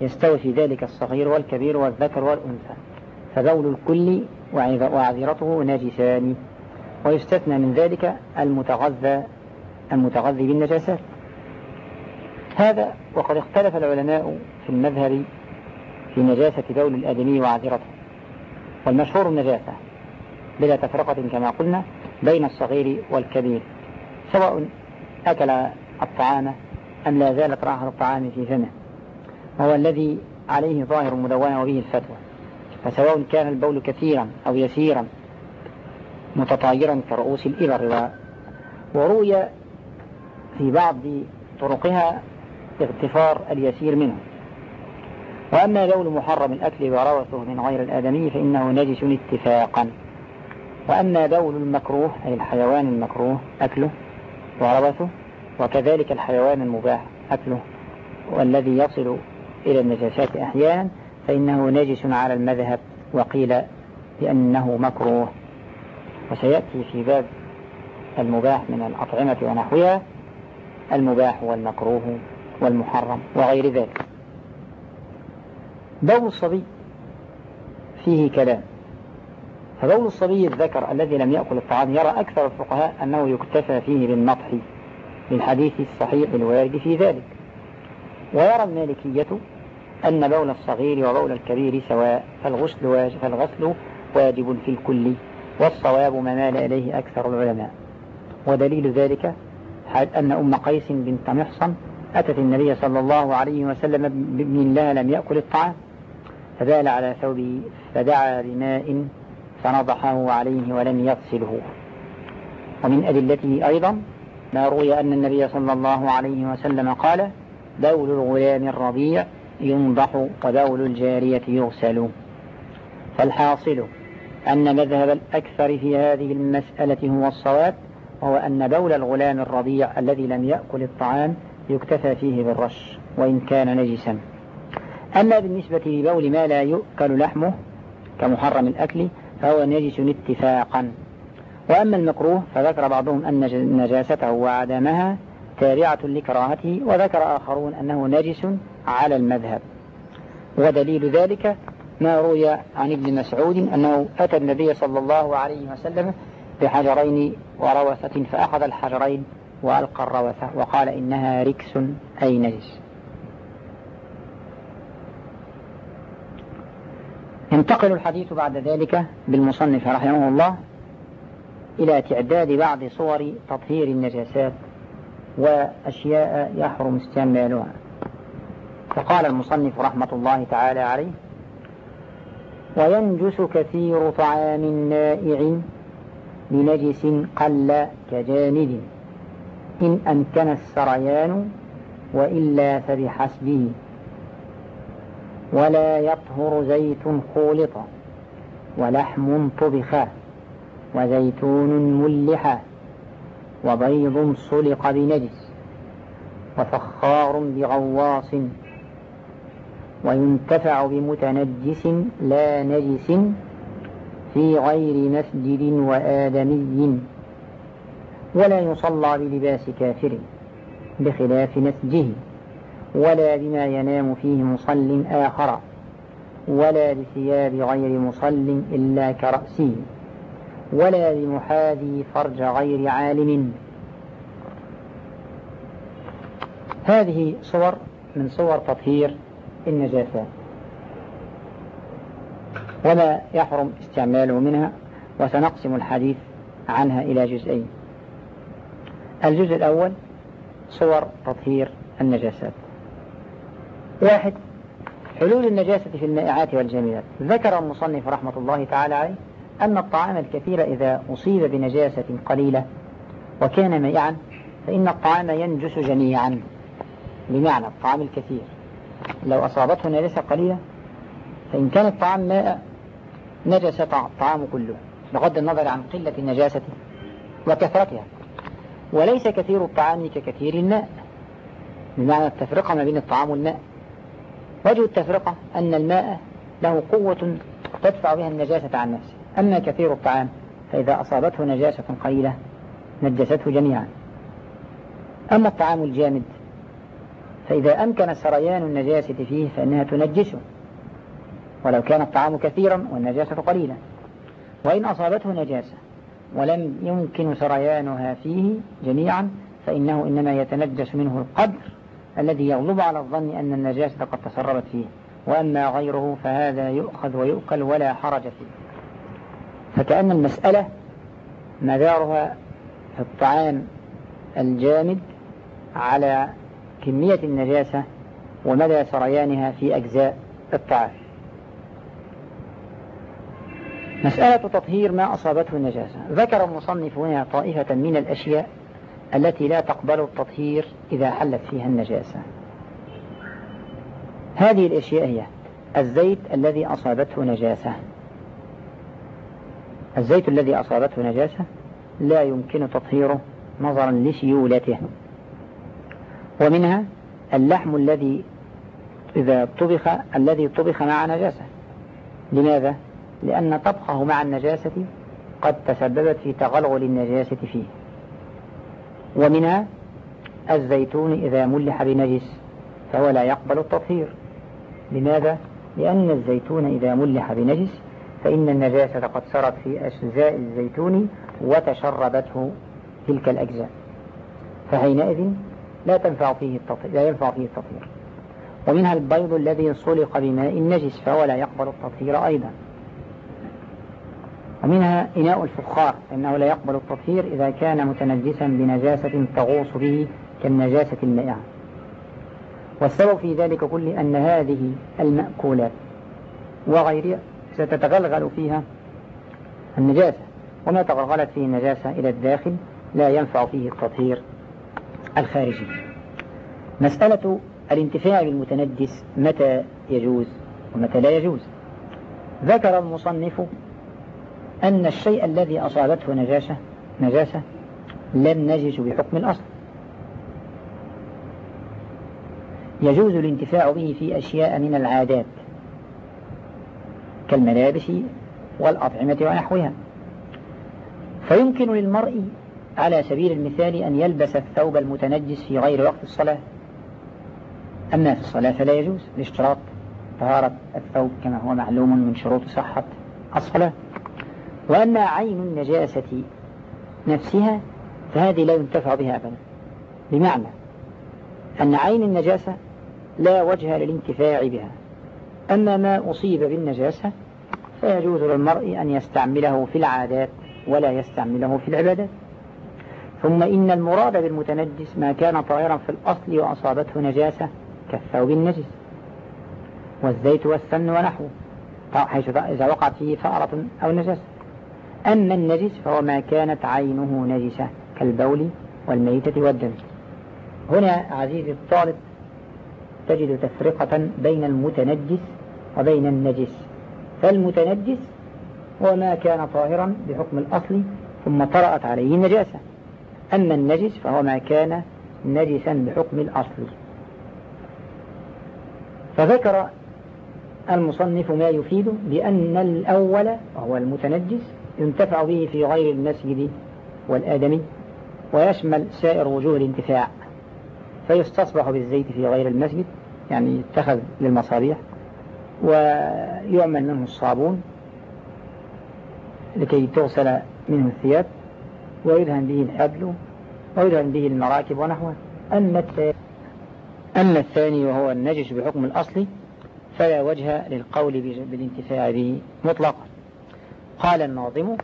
يستوي في ذلك الصغير والكبير والذكر والأنثى. فبول الكل وعذرته نجسان ويستثنى من ذلك المتغذى المتغذي بالنجاسات. هذا وقد اختلف العلماء في المذهب في نجاسة بول الآدمي وعذرته. والمشهور النجاسة بلا تفرقة كما قلنا. بين الصغير والكبير سواء أكل الطعام أم لا زالت رائحة الطعام في فمه وهو الذي عليه ظاهر مدونة وبه الفتوى. فسواء كان البول كثيرا أو يسيرا متطايرا كرؤوس الإبر وروي في بعض طرقها اغتفار اليسير منه. وأما بول محرم الأكل وروثه من غير الآدمي فإنه نجس اتفاقا. وأما بول المكروه أي الحيوان المكروه أكله وروثه وكذلك الحيوان المباح أكله والذي يصل إلى النجاسات أحيانا فإنه نجس على المذهب وقيل بأنه مكروه. وسيأتي في باب المباح من الأطعمة ونحوها المباح والمكروه والمحرم وغير ذلك. بول الصبي فيه كلام. فبول الصبي الذكر الذي لم يأكل الطعام يرى أكثر الفقهاء أنه يكتفى فيه بالنطح للحديث الصحيح الوارد في ذلك. ويرى المالكية أن بول الصغير وبول الكبير سواء فالغسل واجب, فالغسل واجب في الكل والصواب ما مال إليه أكثر العلماء. ودليل ذلك أن أم قيس بنت محصن أتت النبي صلى الله عليه وسلم بابن الله لم يأكل الطعام فبال على ثوبه فدعا بماء فنضحه عليه ولم يغسله ومن أدلته أيضا ما روي أن النبي صلى الله عليه وسلم قال بول الغلام الرضيع ينضح وبول الجارية يغسل. فالحاصل أن مذهب الأكثر في هذه المسألة هو الصواب وهو أن بول الغلام الرضيع الذي لم يأكل الطعام يكتفى فيه بالرش وإن كان نجسا. أما بالنسبة لبول ما لا يؤكل لحمه كمحرم الأكل فهو نجس اتفاقا. وأما المكروه فذكر بعضهم أن نجاسته وعدمها تابعة لكراهته وذكر آخرون أنه نجس على المذهب. ودليل ذلك ما روي عن ابن مسعود أنه أتى النبي صلى الله عليه وسلم بحجرين وروثة فأخذ الحجرين وألقى الروثة وقال إنها ركس أي نجس. ينتقل الحديث بعد ذلك بالمصنف رحمه الله إلى تعداد بعض صور تطهير النجاسات وأشياء يحرم استعمالها. فقال المصنف رحمة الله تعالى عليه وينجس كثير طعام نائع بنجس قل كجامد إن أمكن السريان وإلا فبحسبه. ولا يطهر زيت خولط ولحم طبخ وزيتون ملح وبيض صلق بنجس وفخار بغواص وينتفع بمتنجس لا نجس في غير مسجد وآدمي ولا يصلى بلباس كافر بخلاف نسجه ولا بما ينام فيه مصل آخر ولا بثياب غير مصل إلا كرأسه ولا بمحاذي فرج غير عالم. هذه صور من صور تطهير النجاسات وما يحرم استعماله منها وسنقسم الحديث عنها إلى جزئين. الجزء الأول صور تطهير النجاسات. واحد حلول النجاسة في المائعات والجامدات ذكر المصنف رحمة الله تعالى عليه أن الطعام الكثير إذا أصيب بنجاسة قليلة وكان مائعا فإن الطعام ينجس جميعا. بمعنى الطعام الكثير. لو أصابته نجاسة قليلة فإن كان الطعام ماء نجس الطعام كله بغض النظر عن قلة النجاسة وكثرتها. وليس كثير الطعام ككثير الماء بمعنى التفرقة ما بين الطعام والماء وجه التفرقة أن الماء له قوة تدفع بها النجاسة عن نفسه. أما كثير الطعام فإذا أصابته نجاسة قليلة نجسته جميعا. أما الطعام الجامد فإذا أمكن سريان النجاسة فيه فإنها تنجسه. ولو كان الطعام كثيرا والنجاسة قليلة. وإن أصابته نجاسة ولم يمكن سريانها فيه جميعا فإنه إنما يتنجس منه القدر. الذي يغلب على الظن أن النجاسة قد تسربت فيه وأما غيره فهذا يؤخذ ويؤكل ولا حرج فيه. فكأن المسألة مدارها في الطعام الجامد على كمية النجاسة ومدى سريانها في أجزاء الطعام. مسألة تطهير ما أصابته النجاسة. ذكر المصنف هنا طائفة من الأشياء التي لا تقبل التطهير إذا حلت فيها النجاسة. هذه الأشياء هي الزيت الذي أصابته نجاسة. الزيت الذي أصابته نجاسة لا يمكن تطهيره نظرا لسيولته ومنها اللحم الذي إذا طبخ الذي طبخ مع نجاسة. لماذا؟ لأن طبخه مع النجاسة قد تسببت في تغلغل النجاسة فيه. ومنها الزيتون إذا ملح بنجس فهو لا يقبل التطهير. لماذا؟ لأن الزيتون إذا ملح بنجس فإن النجاسة قد سرت في أجزاء الزيتون وتشربته تلك الأجزاء. فحينئذ لا تنفع فيه التطهير لا ينفع فيه التطهير. ومنها البيض الذي صلق بماء نجس فهو لا يقبل التطهير أيضا. ومنها إناء الفخار فإنه لا يقبل التطهير إذا كان متنجسا بنجاسة تغوص به كالنجاسة المائعة. والسبب في ذلك كل أن هذه المأكولات وغيرها ستتغلغل فيها النجاسة وما تغلغلت فيه النجاسة إلى الداخل لا ينفع فيه التطهير الخارجي. مسألة الانتفاع بالمتنجس متى يجوز ومتى لا يجوز؟ ذكر المصنف أن الشيء الذي أصابته نجاسة نجاسة لم نجس بحكم الأصل. يجوز الانتفاع به في أشياء من العادات كالملابس والأطعمة ونحوها. فيمكن للمرء على سبيل المثال أن يلبس الثوب المتنجس في غير وقت الصلاة. أما في الصلاة فلا يجوز. لاشتراط طهارة الثوب كما هو معلوم من شروط صحة الصلاة. وأما عين النجاسة نفسها فهذه لا ينتفع بها أبدا. بمعنى أن عين النجاسة لا وجه للانتفاع بها. أما ما أصيب بالنجاسة فيجوز للمرء أن يستعمله في العادات ولا يستعمله في العبادات. ثم إن المراد بالمتنجس ما كان طاهرا في الأصل وأصابته نجاسة كالثوب النجس والزيت والسمن ونحوه حيث إذا وقعت فيه فأرة أو نجاسة. أما النجس فهو ما كانت عينه نجسة كالبول والميتة والدم. هنا عزيزي الطالب تجد تفرقة بين المتنجس وبين النجس. فالمتنجس هو ما كان طاهرا بحكم الأصل ثم طرأت عليه النجاسة. أما النجس فهو ما كان نجسا بحكم الأصل. فذكر المصنف ما يفيد بأن الأول وهو المتنجس ينتفع به في غير المسجد والآدمي ويشمل سائر وجوه الانتفاع فيستصبح بالزيت في غير المسجد يعني يتخذ للمصابيح ويعمل منه الصابون لكي تغسل منه الثياب ويدهن به الحبل ويدهن به المراكب ونحوه. أما أما الثاني وهو النجش بحكم الأصل فلا وجه للقول بالانتفاع به مطلقا. قال الناظم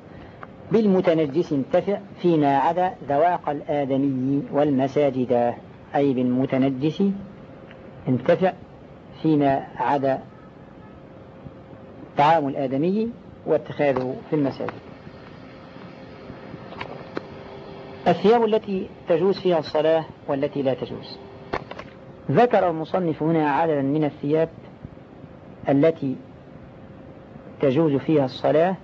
بالمتنجس انتفع فيما عدا ذواق الآدمي والمساجد. أي بالمتنجس انتفع فيما عدا طعام الآدمي واتخاذه في المساجد. الثياب التي تجوز فيها الصلاة والتي لا تجوز. ذكر المصنف هنا عددا من الثياب التي تجوز فيها الصلاة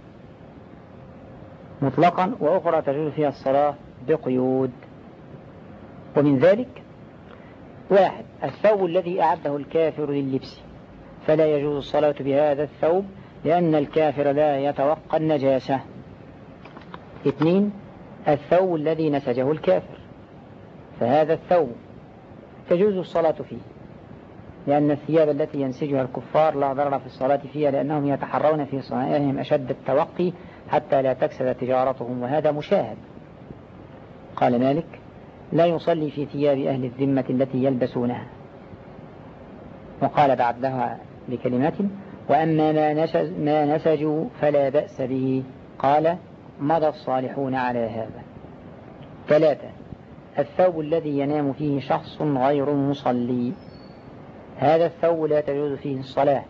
مطلقا وأخرى تجوز فيها الصلاة بقيود. ومن ذلك واحد الثوب الذي أعده الكافر لللبس. فلا يجوز الصلاة بهذا الثوب لأن الكافر لا يتوقى النجاسة. اثنين الثوب الذي نسجه الكافر. فهذا الثوب تجوز الصلاة فيه لأن الثياب التي ينسجها الكفار لا ضرر في الصلاة فيها لأنهم يتحرون في صنائعهم أشد التوقي حتى لا تكسد تجارتهم وهذا مشاهد. قال مالك لا يصلي في ثياب أهل الذمة التي يلبسونها. وقال بعد لها بكلمات وأما ما, نسج ما نسجوا فلا بأس به. قال مضى الصالحون على هذا. ثلاثة الثوب الذي ينام فيه شخص غير مصلي. هذا الثوب لا تجوز فيه الصلاة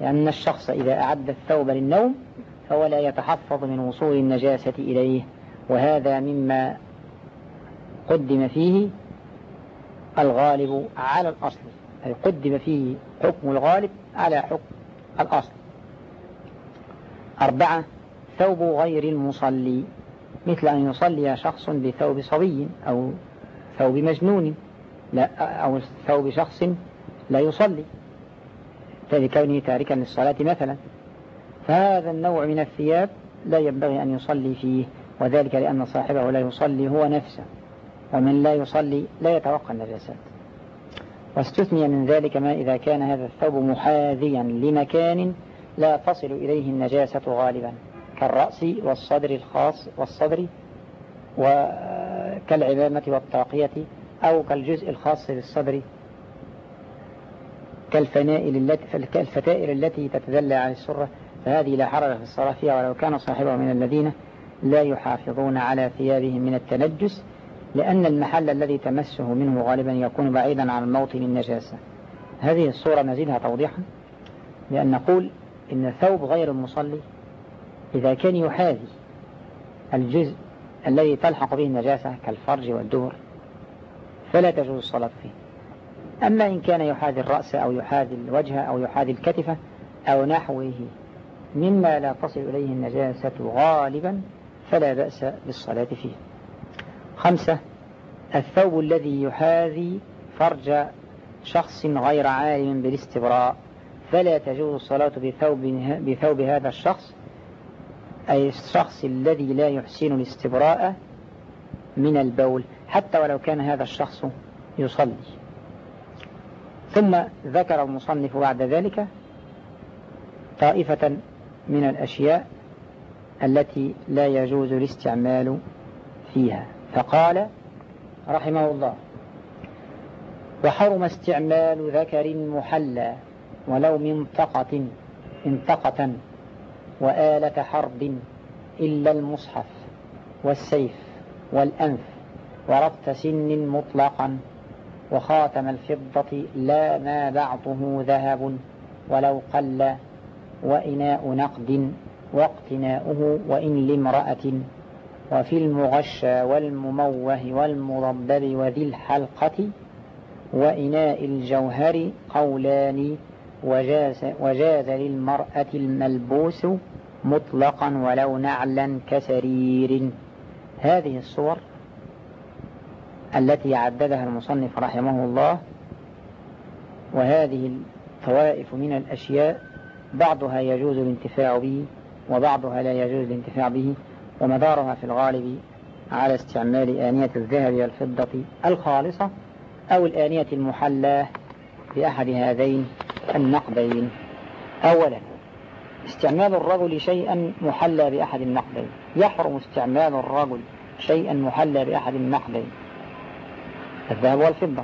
لأن الشخص إذا أعد الثوب للنوم فهو لا يتحفظ من وصول النجاسة إليه وهذا مما قدم فيه الغالب على الأصل أي قدم فيه حكم الغالب على حكم الأصل. أربعة ثوب غير المصلي مثل أن يصلي شخص بثوب صبي أو ثوب مجنون لا أو ثوب شخص لا يصلي. لكونه تاركا للصلاة مثلا. فهذا النوع من الثياب لا ينبغي أن يصلي فيه وذلك لأن صاحبه لا يصلي هو نفسه ومن لا يصلي لا يتوقع النجاسات واستثني من ذلك ما إذا كان هذا الثوب محاذيا لمكان لا تصل إليه النجاسة غالبا كالرأس والصدر الخاص والصدر وكالعمامة والطاقية أو كالجزء الخاص بالصدر كالفنائل التي كالفتائل التي تتدلى على السرة فهذه لا حرج في الصلاة فيها ولو كان صاحبها من الذين لا يحافظون على ثيابهم من التنجس لأن المحل الذي تمسه منه غالبا يكون بعيدا عن موطن النجاسة. هذه الصورة نزيدها توضيحا لأن نقول إن ثوب غير المصلي إذا كان يحاذي الجزء الذي تلحق به النجاسة كالفرج والدبر فلا تجوز الصلاة فيه. أما إن كان يحاذي الرأس أو يحاذي الوجه أو يحاذي الكتفة أو نحوه مما لا تصل إليه النجاسة غالبا فلا بأس بالصلاة فيه. خمسة الثوب الذي يحاذي فرج شخص غير عالم بالاستبراء فلا تجوز الصلاة بثوب, بثوب هذا الشخص أي الشخص الذي لا يحسن الاستبراء من البول حتى ولو كان هذا الشخص يصلي. ثم ذكر المصنف بعد ذلك طائفة من الأشياء التي لا يجوز الاستعمال فيها. فقال رحمه الله وحرم استعمال ذكر محلى ولو منطقة منطقة وآلة حرب إلا المصحف والسيف والأنف وربط سن مطلقا وخاتم الفضة لا ما بعضه ذهب ولو قل وإناء نقد واقتناؤه وإن لامرأة. وفي المغشى والمموه والمضبب وذي الحلقة وإناء الجوهر قولان وجاز, وجاز للمرأة الملبوس مطلقا ولو نعلا كسرير. هذه الصور التي عددها المصنف رحمه الله وهذه الطوائف من الأشياء بعضها يجوز الانتفاع به وبعضها لا يجوز الانتفاع به ومدارها في الغالب على استعمال آنية الذهب والفضة الخالصة أو الآنية المحلاة بأحد هذين النقدين أولا استعمال الرجل شيئا محلى بأحد النقدين يحرم استعمال الرجل شيئا محلى بأحد النقدين الذهب والفضة.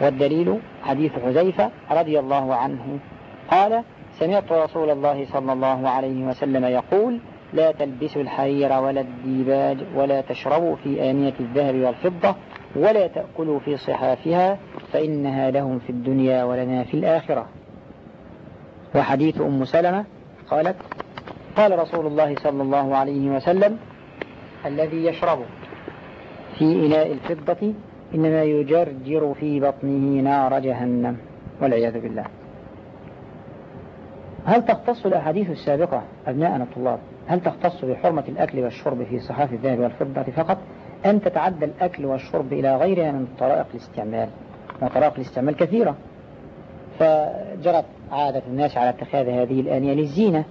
والدليل حديث حذيفة رضي الله عنه قال سمعت رسول الله صلى الله عليه وسلم يقول لا تلبسوا الحرير ولا الديباج ولا تشربوا في آنية الذهب والفضة ولا تأكلوا في صحافها فإنها لهم في الدنيا ولنا في الآخرة. وحديث أم سلمة قالت قال رسول الله صلى الله عليه وسلم الذي يشرب في إناء الفضة إنما يجرجر في بطنه نار جهنم. والعياذ بالله. هل تختص الأحاديث السابقة أبناءنا الطلاب؟ هل تختص بحرمة الأكل والشرب في صحاف الذهب والفضة فقط؟ أن تتعدى الأكل والشرب إلى غيرها من طرائق الاستعمال؟ وطرائق الاستعمال كثيرة. فجرت عادة الناس على اتخاذ هذه الآنية للزينة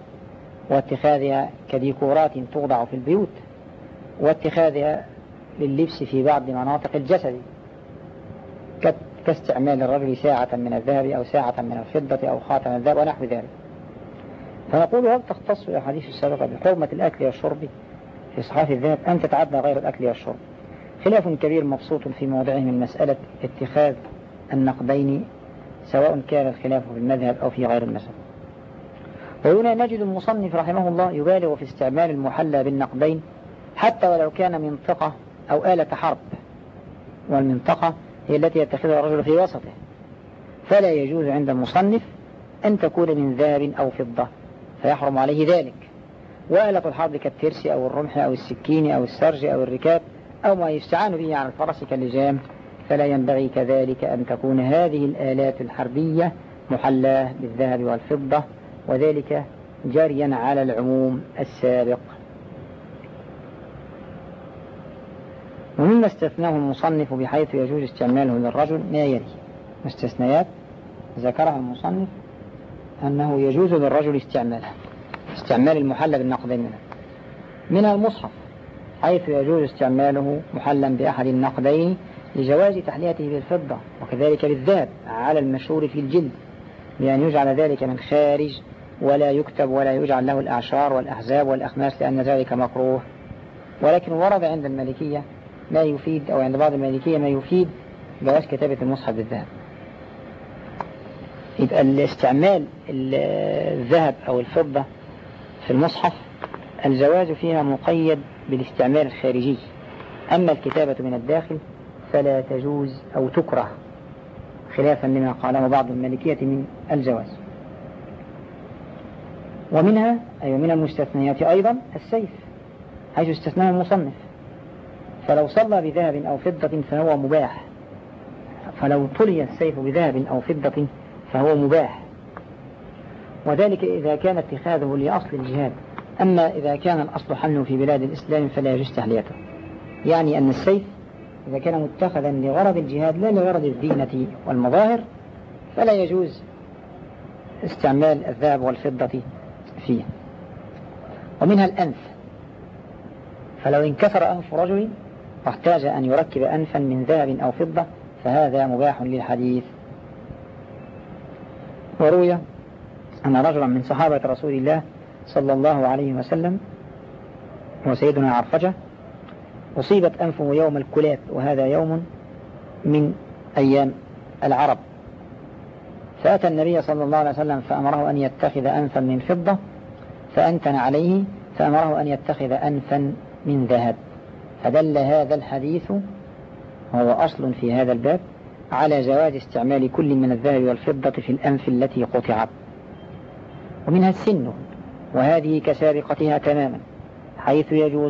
واتخاذها كديكورات توضع في البيوت واتخاذها لللبس في بعض مناطق الجسد كاستعمال الرجل ساعة من الذهب أو ساعة من الفضة أو خاتم الذهب ونحو ذلك. فنقول هل تختص الأحاديث السابقة بحرمة الأكل والشرب في صحاف الذهب أن تتعدى غير الأكل والشرب؟ خلاف كبير مبسوط في موضعه من مسألة اتخاذ النقدين سواء كان الخلاف في المذهب أو في غير المذهب. وهنا نجد المصنف رحمه الله يبالغ في استعمال المحلى بالنقدين حتى ولو كان منطقة أو آلة حرب. والمنطقة هي التي يتخذها الرجل في وسطه. فلا يجوز عند المصنف أن تكون من ذهب أو فضة. فيحرم عليه ذلك. وآلة الحرب كالترس أو الرمح أو السكين أو السرج أو الركاب أو ما يستعان به على الفرس كاللجام. فلا ينبغي كذلك أن تكون هذه الآلات الحربية محلاة بالذهب والفضة وذلك جريا على العموم السابق. ومما استثناه المصنف بحيث يجوز استعماله للرجل ما يلي. مستثنيات ذكرها المصنف. أنه يجوز للرجل استعمالها استعمال المحلى بالنقدين منه. من المصحف حيث يجوز استعماله محلا بأحد النقدين لجواز تحليته بالفضة وكذلك بالذهب على المشهور في الجلد بأن يجعل ذلك من خارج ولا يكتب ولا يجعل له الأعشار والأحزاب والأخماس لأن ذلك مكروه. ولكن ورد عند المالكية ما يفيد أو عند بعض المالكية ما يفيد جواز كتابة المصحف بالذهب. يبقى الاستعمال الذهب أو الفضة في المصحف الجواز فيها مقيد بالاستعمال الخارجي. أما الكتابة من الداخل فلا تجوز أو تكره خلافا لما قاله بعض المالكية من الجواز. ومنها أي من المستثنيات أيضا السيف حيث استثناه المصنف. فلو صلى بذهب أو فضة فهو مباح. فلو طلي السيف بذهب أو فضة فهو مباح. وذلك إذا كان اتخاذه لأصل الجهاد. أما إذا كان الأصل حمله في بلاد الإسلام فلا يجوز تحليته. يعني أن السيف إذا كان متخذا لغرض الجهاد لا لغرض الزينة والمظاهر فلا يجوز استعمال الذهب والفضة فيه. ومنها الأنف. فلو انكسر أنف رجل واحتاج أن يركب أنفا من ذهب أو فضة فهذا مباح للحديث. وروي أن رجلا من صحابة رسول الله صلى الله عليه وسلم وسيدنا عرفجة أصيبت أنفه يوم الكلاب وهذا يوم من أيام العرب. فأتى النبي صلى الله عليه وسلم فأمره أن يتخذ أنفا من فضة فأنتن عليه فأمره أن يتخذ أنفا من ذهب. فدل هذا الحديث وهو أصل في هذا الباب على جواز استعمال كل من الذهب والفضة في الأنف التي قطعت. ومنها السن وهذه كسابقتها تماما حيث يجوز